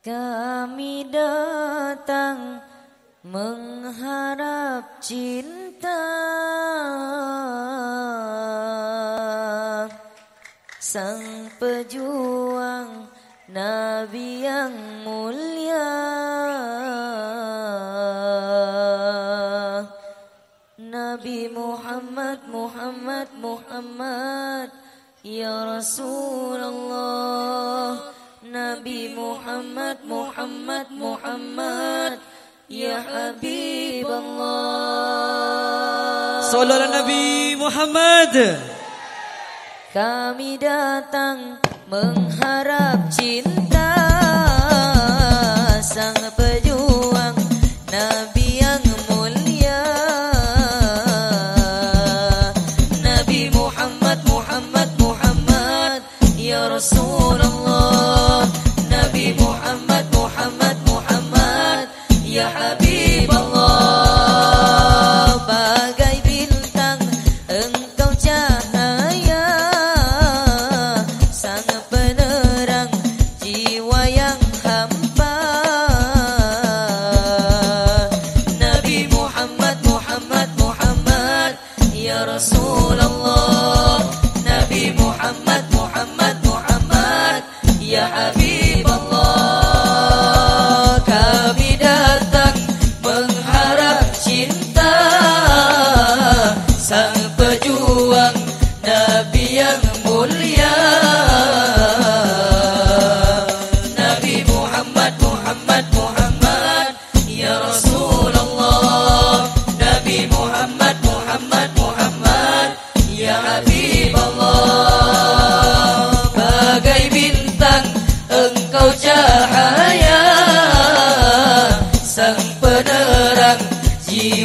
Kami datang mengharap cinta. Sang pejuang Nabi yang mulia. Nabi Muhammad, Muhammad, Muhammad. Ya Rasulullah. Nabi Muhammad Muhammad Muhammad. Ya Habib Allah Salam Nabi Muhammad. Kami datang mengharap cinta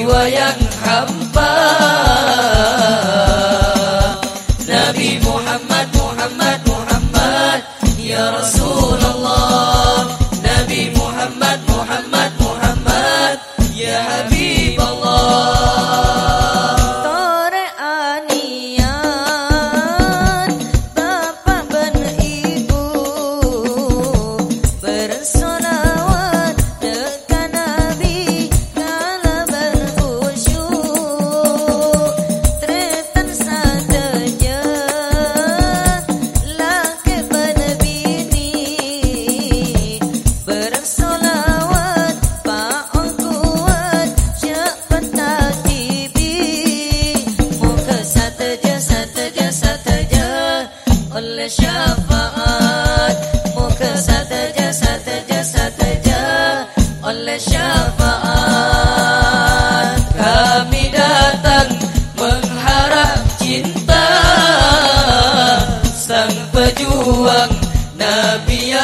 jiwa yang hampa. syafaat. Muka sataja, sataja, sataja Oleh syafaat. Kami datang mengharap cinta. Sang pejuang Nabi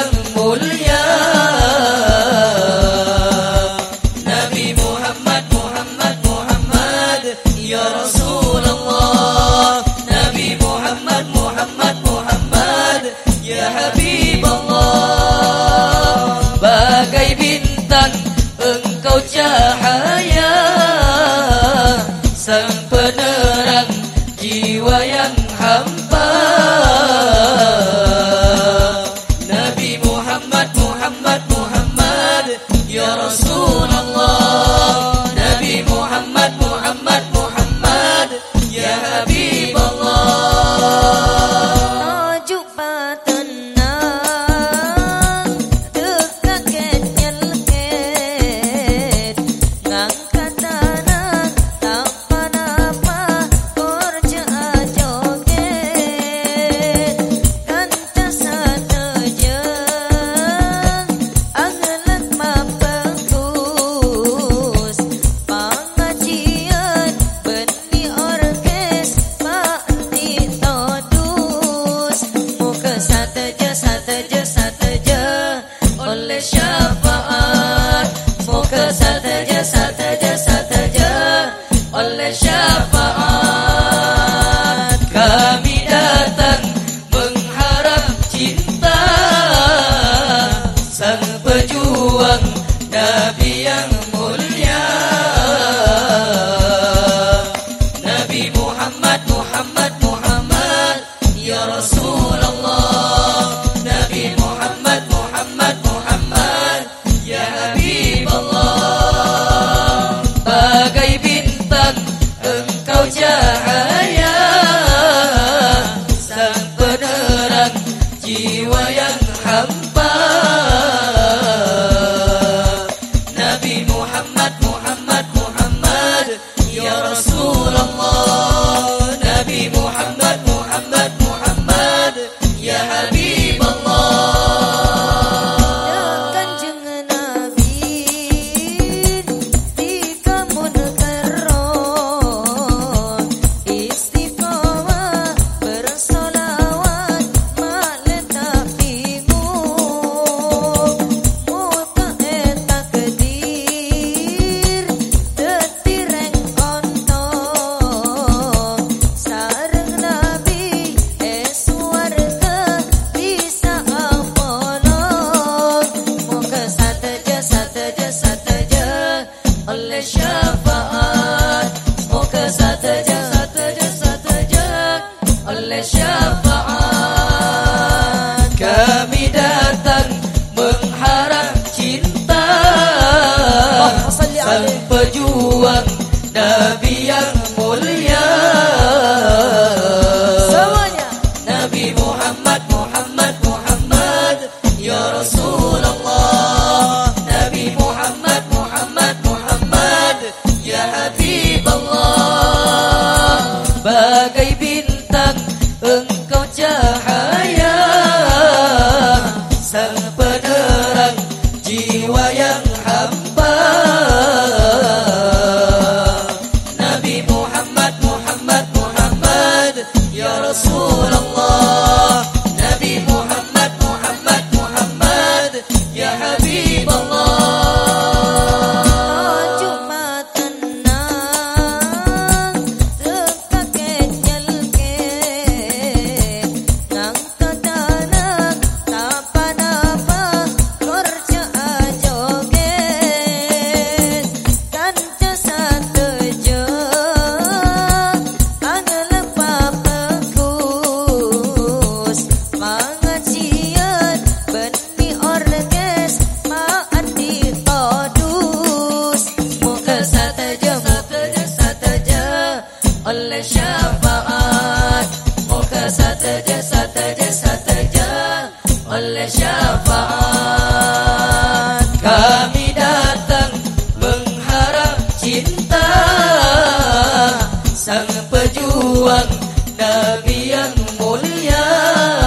Muhammad 저 يرحم. oleh syafaat. Muka sataja, sataja, sataja oleh syafaat. Kami datang mengharap cinta. Sang pejuang Nabi yang mulia.